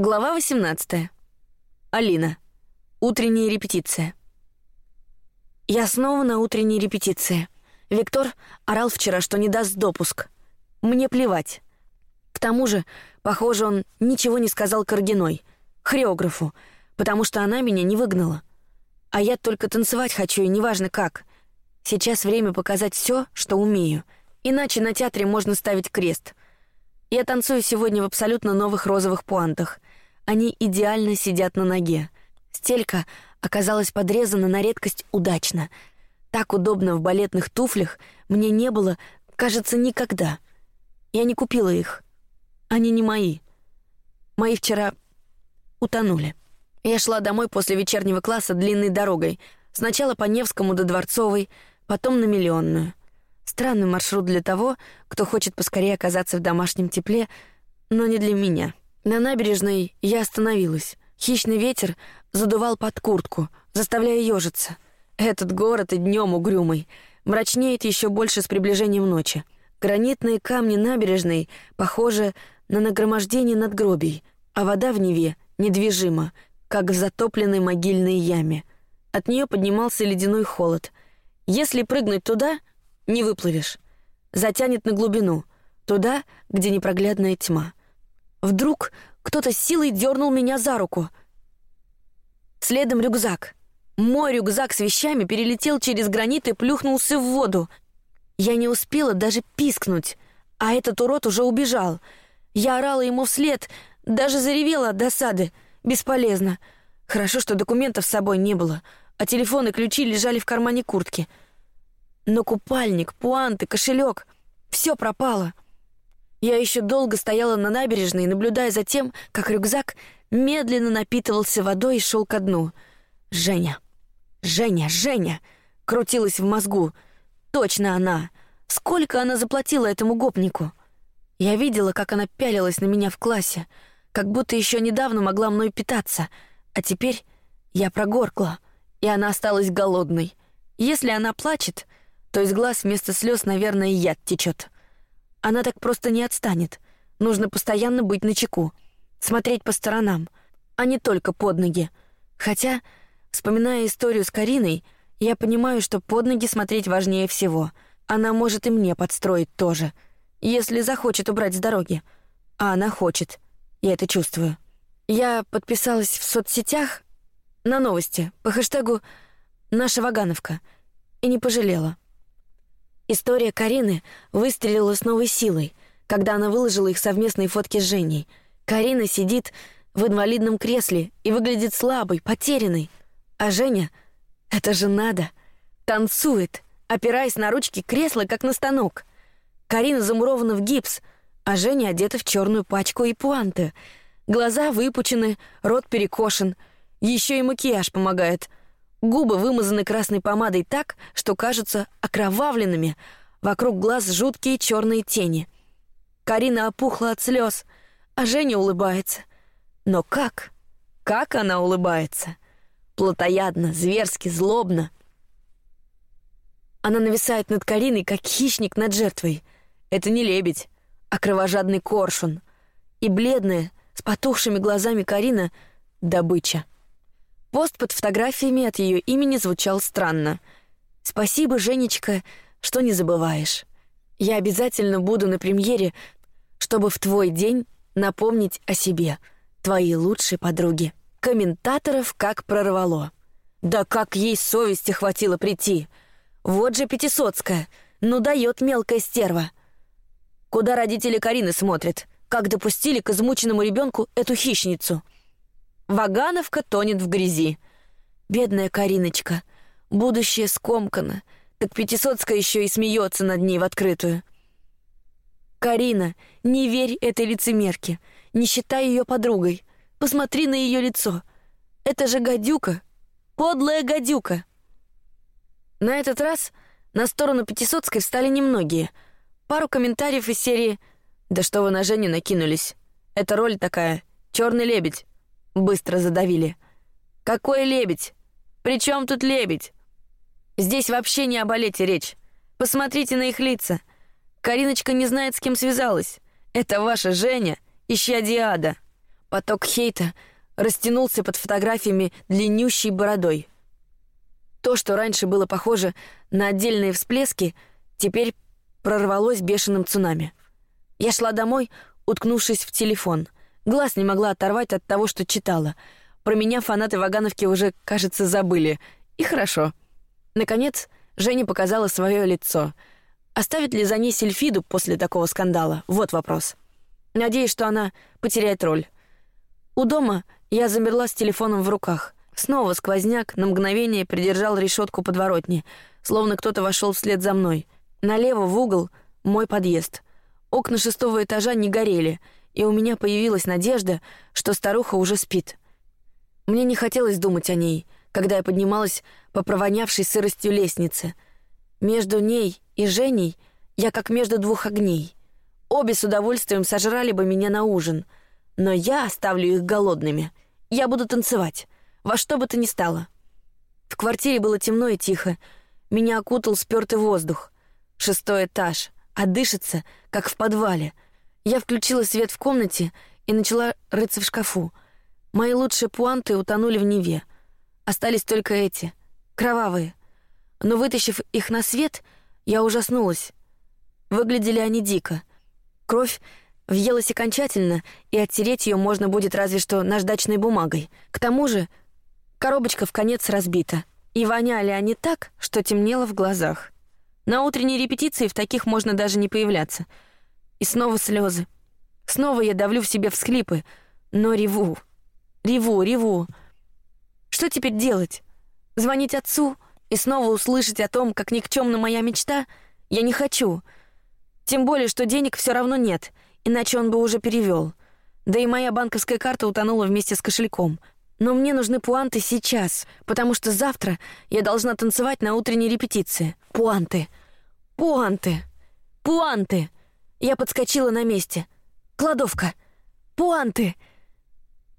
Глава 18. Алина. Утренняя репетиция. Я снова на утренней репетиции. Виктор орал вчера, что не даст допуск. Мне плевать. К тому же, похоже, он ничего не сказал Каргиной, хореографу, потому что она меня не выгнала. А я только танцевать хочу, и неважно как. Сейчас время показать все, что умею. Иначе на театре можно ставить крест. Я танцую сегодня в абсолютно новых розовых пуантах — они идеально сидят на ноге. Стелька оказалась подрезана на редкость удачно. Так удобно в балетных туфлях мне не было, кажется, никогда. Я не купила их. Они не мои. Мои вчера утонули. Я шла домой после вечернего класса длинной дорогой. Сначала по Невскому до Дворцовой, потом на Миллионную. Странный маршрут для того, кто хочет поскорее оказаться в домашнем тепле, но не для меня. На набережной я остановилась. Хищный ветер задувал под куртку, заставляя ежиться. Этот город и днем угрюмый, мрачнеет еще больше с приближением ночи. Гранитные камни набережной похожи на нагромождение надгробий, а вода в Неве недвижима, как в затопленной могильной яме. От нее поднимался ледяной холод. Если прыгнуть туда, не выплывешь. Затянет на глубину, туда, где непроглядная тьма. Вдруг кто-то силой дернул меня за руку. Следом рюкзак. Мой рюкзак с вещами перелетел через гранит и плюхнулся в воду. Я не успела даже пискнуть, а этот урод уже убежал. Я орала ему вслед, даже заревела от досады. Бесполезно. Хорошо, что документов с собой не было, а телефон и ключи лежали в кармане куртки. Но купальник, пуанты, кошелек — все пропало. Я еще долго стояла на набережной, наблюдая за тем, как рюкзак медленно напитывался водой и шел ко дну. Женя, Женя, Женя, крутилась в мозгу. Точно она. Сколько она заплатила этому гопнику? Я видела, как она пялилась на меня в классе, как будто еще недавно могла мной питаться, а теперь я прогоркла, и она осталась голодной. Если она плачет, то из глаз вместо слез, наверное, яд течет. Она так просто не отстанет. Нужно постоянно быть на чеку, смотреть по сторонам, а не только под ноги. Хотя, вспоминая историю с Кариной, я понимаю, что под ноги смотреть важнее всего. Она может и мне подстроить тоже, если захочет убрать с дороги. А она хочет. Я это чувствую. Я подписалась в соцсетях на новости по хэштегу «Наша Вагановка» и не пожалела. История Карины выстрелила с новой силой, когда она выложила их совместные фотки с Женей. Карина сидит в инвалидном кресле и выглядит слабой, потерянной, а Женя, это же надо, танцует, опираясь на ручки кресла, как на станок. Карина замурована в гипс, а Женя одета в черную пачку и пуанты. Глаза выпучены, рот перекошен, еще и макияж помогает. Губы вымазаны красной помадой так, что кажутся окровавленными. Вокруг глаз жуткие черные тени. Карина опухла от слез, а Женя улыбается. Но как? Как она улыбается? Плотоядно, зверски, злобно. Она нависает над Кариной, как хищник над жертвой. Это не лебедь, а кровожадный коршун. И бледная, с потухшими глазами Карина — добыча. Пост под фотографиями от ее имени звучал странно. Спасибо, Женечка, что не забываешь. Я обязательно буду на премьере, чтобы в твой день напомнить о себе, твоей лучшей подруге. Комментаторов как прорвало. Да как ей совести хватило прийти. Вот же Пятисотская, ну дает мелкая стерва. Куда родители Карины смотрят? Как допустили к измученному ребенку эту хищницу? Вагановка тонет в грязи. Бедная Кариночка. Будущее скомкано. Так Пятисотская еще и смеется над ней в открытую. Карина, не верь этой лицемерке. Не считай ее подругой. Посмотри на ее лицо. Это же гадюка. Подлая гадюка. На этот раз на сторону Пятисотской встали немногие. Пару комментариев из серии «Да что вы на Женю накинулись? Это роль такая. Черный лебедь. Быстро задавили. Какой лебедь? Причем тут лебедь? Здесь вообще не о балете речь. Посмотрите на их лица. Кариночка не знает, с кем связалась. Это ваша Женя, ища Диада. Поток хейта растянулся под фотографиями длиннющей бородой. То, что раньше было похоже на отдельные всплески, теперь прорвалось бешеным цунами. Я шла домой, уткнувшись в телефон. Глаз не могла оторвать от того, что читала. Про меня фанаты Вагановки уже, кажется, забыли. И хорошо. Наконец, Женя показала свое лицо. Оставит ли за ней сельфиду после такого скандала? Вот вопрос. Надеюсь, что она потеряет роль. У дома я замерла с телефоном в руках. Снова сквозняк на мгновение придержал решетку подворотни, словно кто-то вошел вслед за мной. Налево в угол мой подъезд. Окна шестого этажа не горели, и у меня появилась надежда, что старуха уже спит. Мне не хотелось думать о ней, когда я поднималась по провонявшей сыростью лестнице. Между ней и Женей я как между двух огней. Обе с удовольствием сожрали бы меня на ужин, но я оставлю их голодными. Я буду танцевать, во что бы то ни стало. В квартире было темно и тихо. Меня окутал спёртый воздух. Шестой этаж а дышится, как в подвале. Я включила свет в комнате и начала рыться в шкафу. Мои лучшие пуанты утонули в Неве. Остались только эти, кровавые. Но вытащив их на свет, я ужаснулась. Выглядели они дико. Кровь въелась окончательно, и оттереть ее можно будет разве что наждачной бумагой. К тому же коробочка в конец разбита, и воняли они так, что темнело в глазах. На утренней репетиции в таких можно даже не появляться. И снова слезы. Снова я давлю в себе всхлипы, но реву, реву, реву. Что теперь делать? Звонить отцу и снова услышать о том, как никчемна моя мечта? Я не хочу. Тем более, что денег все равно нет, иначе он бы уже перевел. Да и моя банковская карта утонула вместе с кошельком. Но мне нужны пуанты сейчас, потому что завтра я должна танцевать на утренней репетиции. Пуанты. Пуанты. Пуанты. Я подскочила на месте. Кладовка. Пуанты.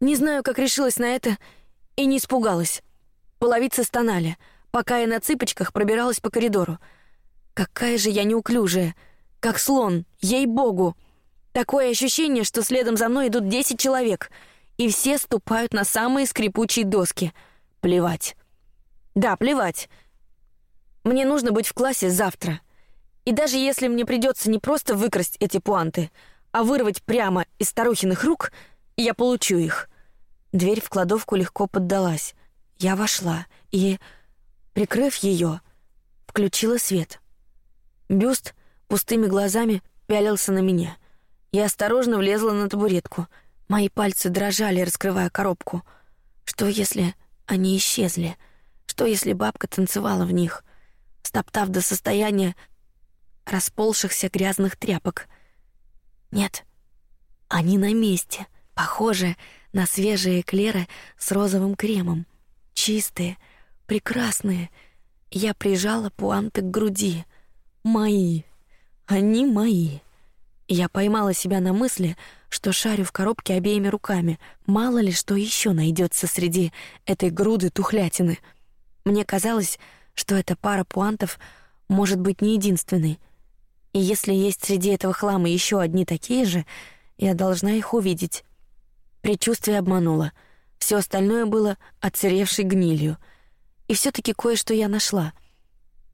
Не знаю, как решилась на это и не испугалась. Половицы стонали, пока я на цыпочках пробиралась по коридору. Какая же я неуклюжая, как слон, ей-богу. Такое ощущение, что следом за мной идут десять человек — и все ступают на самые скрипучие доски. Плевать. Да, плевать. Мне нужно быть в классе завтра. И даже если мне придется не просто выкрасть эти пуанты, а вырвать прямо из старухиных рук, я получу их. Дверь в кладовку легко поддалась. Я вошла и, прикрыв ее, включила свет. Бюст пустыми глазами пялился на меня. Я осторожно влезла на табуретку — Мои пальцы дрожали, раскрывая коробку. Что если они исчезли? Что если бабка танцевала в них, стоптав до состояния расползшихся грязных тряпок? Нет, они на месте, похожие на свежие эклеры с розовым кремом, чистые, прекрасные. Я прижала пуанты к груди. Мои, они мои. Я поймала себя на мысли, что шарю в коробке обеими руками. Мало ли что еще найдется среди этой груды тухлятины. Мне казалось, что эта пара пуантов может быть не единственной. И если есть среди этого хлама еще одни такие же, я должна их увидеть. Предчувствие обмануло. Все остальное было отсыревшей гнилью. И все-таки кое-что я нашла.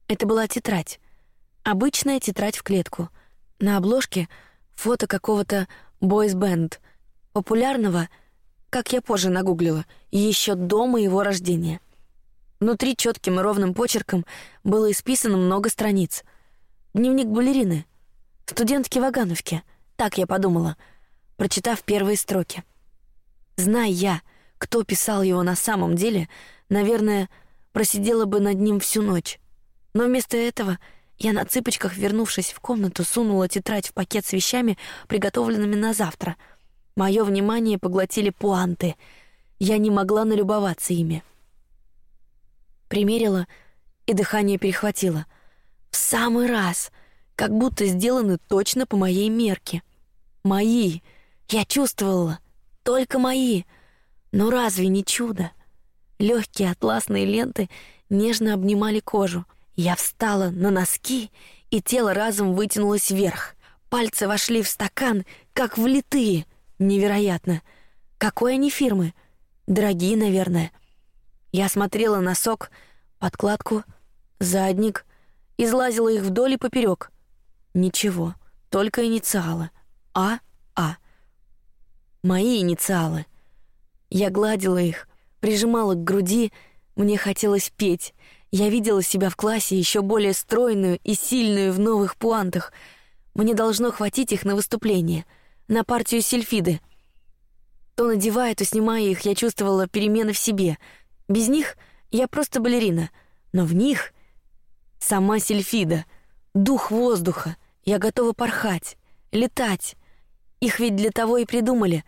Это была тетрадь, обычная тетрадь в клетку. На обложке фото какого-то бойс-бенд, популярного, как я позже нагуглила, еще до моего рождения. Внутри четким и ровным почерком было исписано много страниц. Дневник балерины, студентки Вагановки, так я подумала, прочитав первые строки. Зная я, кто писал его на самом деле, наверное, просидела бы над ним всю ночь. Но вместо этого я на цыпочках, вернувшись в комнату, сунула тетрадь в пакет с вещами, приготовленными на завтра. Мое внимание поглотили пуанты. Я не могла налюбоваться ими. Примерила, и дыхание перехватило. Самый раз, как будто сделаны точно по моей мерке. Мои, я чувствовала, только мои. Но разве не чудо? Легкие атласные ленты нежно обнимали кожу. Я встала на носки, и тело разом вытянулось вверх. Пальцы вошли в стакан, как влитые. Невероятно. Какой они фирмы? Дорогие, наверное. Я смотрела на сок, подкладку, задник, излазила их вдоль и поперек. Ничего, только инициалы. А, А. Мои инициалы. Я гладила их, прижимала к груди, мне хотелось петь. Я видела себя в классе еще более стройную и сильную в новых пуантах. Мне должно хватить их на выступление, на партию сильфиды. То надевая, то снимая их, я чувствовала перемены в себе. Без них я просто балерина, но в них сама сильфида, дух воздуха. Я готова порхать, летать. Их ведь для того и придумали,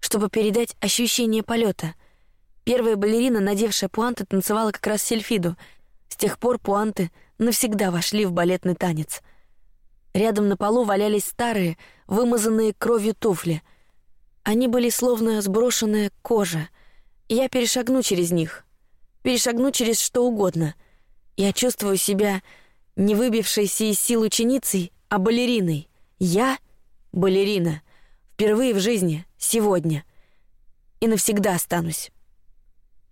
чтобы передать ощущение полета. Первая балерина, надевшая пуанты, танцевала как раз сельфиду. С тех пор пуанты навсегда вошли в балетный танец. Рядом на полу валялись старые, вымазанные кровью туфли. Они были словно сброшенная кожа. Я перешагну через них, перешагну через что угодно. Я чувствую себя не выбившейся из сил ученицей, а балериной. Я балерина. Впервые в жизни, сегодня. И навсегда останусь.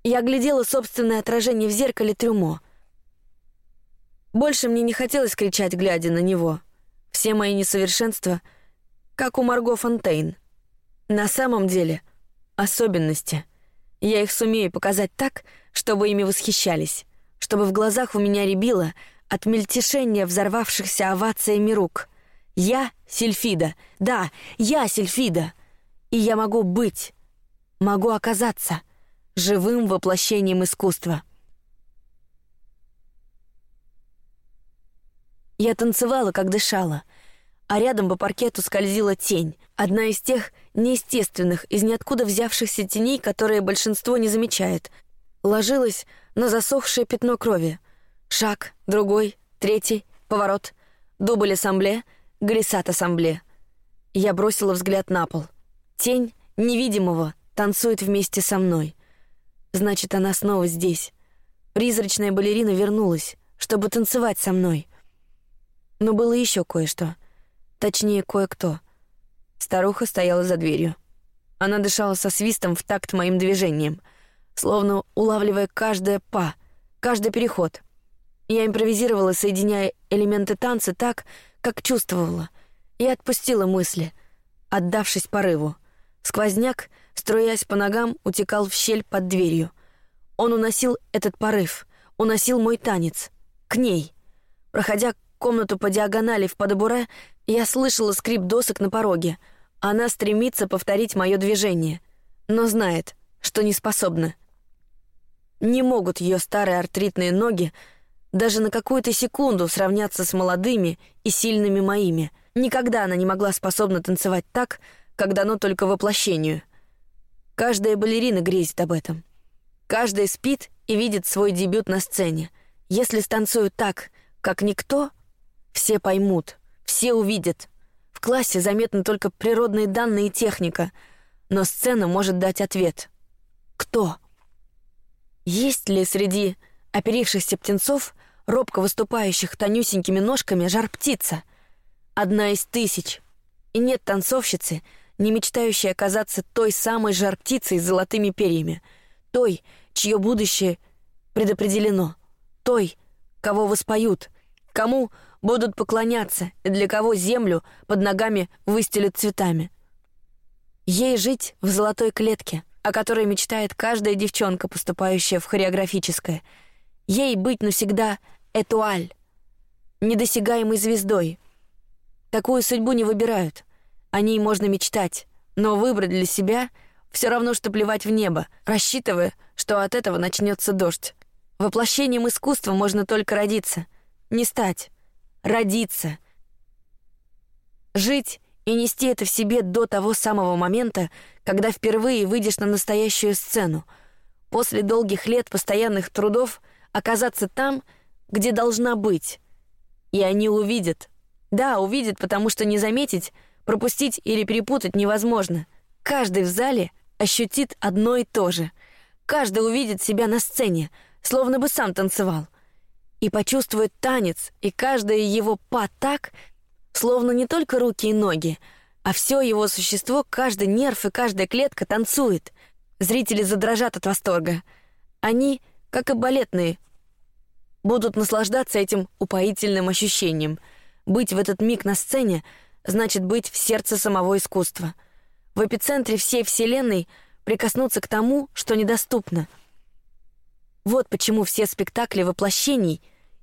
Я глядела собственное отражение в зеркале трюмо. Больше мне не хотелось кричать, глядя на него. Все мои несовершенства, как у Марго Фонтейн. На самом деле, особенности. Я их сумею показать так, чтобы ими восхищались, чтобы в глазах у меня рябило от мельтешения взорвавшихся овациями рук. Я Сильфида, да, я Сильфида, и я могу быть, могу оказаться живым воплощением искусства. Я танцевала, как дышала, а рядом по паркету скользила тень, одна из тех неестественных, из ниоткуда взявшихся теней, которые большинство не замечает. Ложилась на засохшее пятно крови. Шаг, другой, третий, поворот, дубль ассамбле, глиссат ассамбле. Я бросила взгляд на пол. Тень невидимого танцует вместе со мной. Значит, она снова здесь. Призрачная балерина вернулась, чтобы танцевать со мной. Но было еще кое-что. Точнее, кое-кто. Старуха стояла за дверью. Она дышала со свистом в такт моим движениям, словно улавливая каждое па, каждый переход. Я импровизировала, соединяя элементы танца так, как чувствовала, и отпустила мысли, отдавшись порыву. Сквозняк струясь по ногам, утекал в щель под дверью. Он уносил этот порыв, уносил мой танец к ней. Проходя комнату по диагонали в подобуре, я слышала скрип досок на пороге. Она стремится повторить мое движение, но знает, что не способна. Не могут ее старые артритные ноги даже на какую-то секунду сравняться с молодыми и сильными моими. Никогда она не могла способна танцевать так, когда оно только воплощению. Каждая балерина грезит об этом. Каждая спит и видит свой дебют на сцене. Если станцуют так, как никто, все поймут, все увидят. В классе заметны только природные данные и техника, но сцена может дать ответ. Кто? Есть ли среди оперившихся птенцов, робко выступающих тонюсенькими ножками, жар птица? Одна из тысяч. И нет танцовщицы, не мечтающей оказаться той самой жар-птицей с золотыми перьями, той, чье будущее предопределено, той, кого воспоют, кому будут поклоняться и для кого землю под ногами выстелят цветами. Ей жить в золотой клетке, о которой мечтает каждая девчонка, поступающая в хореографическое. Ей быть навсегда этуаль, недосягаемой звездой. Такую судьбу не выбирают. О ней можно мечтать, но выбрать для себя все равно, что плевать в небо, рассчитывая, что от этого начнется дождь. Воплощением искусства можно только родиться, не стать, родиться, жить и нести это в себе до того самого момента, когда впервые выйдешь на настоящую сцену. После долгих лет постоянных трудов оказаться там, где должна быть, и они увидят. Да, увидят, потому что не заметить Пропустить или перепутать невозможно. Каждый в зале ощутит одно и то же. Каждый увидит себя на сцене, словно бы сам танцевал. И почувствует танец, и каждое его па так, словно не только руки и ноги, а все его существо, каждый нерв и каждая клетка танцует. Зрители задрожат от восторга. Они, как и балетные, будут наслаждаться этим упоительным ощущением. Быть в этот миг на сцене значит быть в сердце самого искусства, в эпицентре всей вселенной, прикоснуться к тому, что недоступно. Вот почему все спектакли воплощений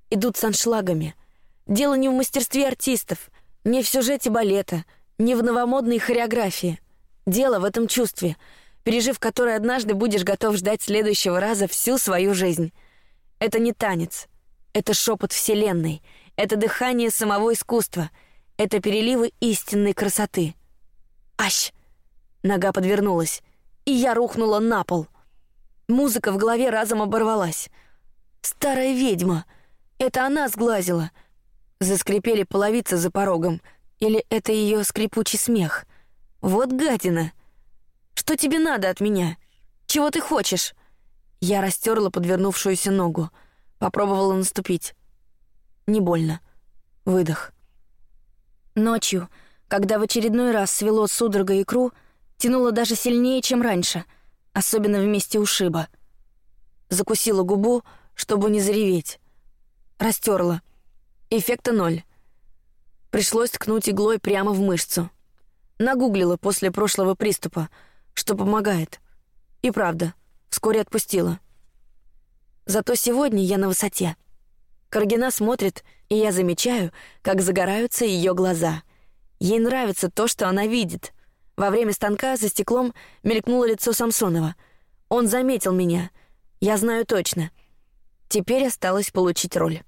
идут с аншлагами. Дело не в мастерстве артистов, не в сюжете балета, не в новомодной хореографии. Дело в этом чувстве, пережив которое однажды будешь готов ждать следующего раза всю свою жизнь. Это не танец, это шепот вселенной, это дыхание самого искусства, это переливы истинной красоты. Ащ! Нога подвернулась, и я рухнула на пол. Музыка в голове разом оборвалась. Старая ведьма. Это она сглазила. Заскрипели половицы за порогом. Или это ее скрипучий смех? Вот гадина. Что тебе надо от меня? Чего ты хочешь? Я растерла подвернувшуюся ногу. Попробовала наступить. Не больно. Выдох. Ночью, когда в очередной раз свело судорога икру, тянуло даже сильнее, чем раньше, особенно в месте ушиба. Закусила губу, чтобы не зареветь. Растерла. Эффекта ноль. Пришлось ткнуть иглой прямо в мышцу. Нагуглила после прошлого приступа, что помогает. И правда, вскоре отпустила. Зато сегодня я на высоте. Каргина смотрит, и я замечаю, как загораются ее глаза. Ей нравится то, что она видит. Во время станка за стеклом мелькнуло лицо Самсонова. Он заметил меня. Я знаю точно. Теперь осталось получить роль.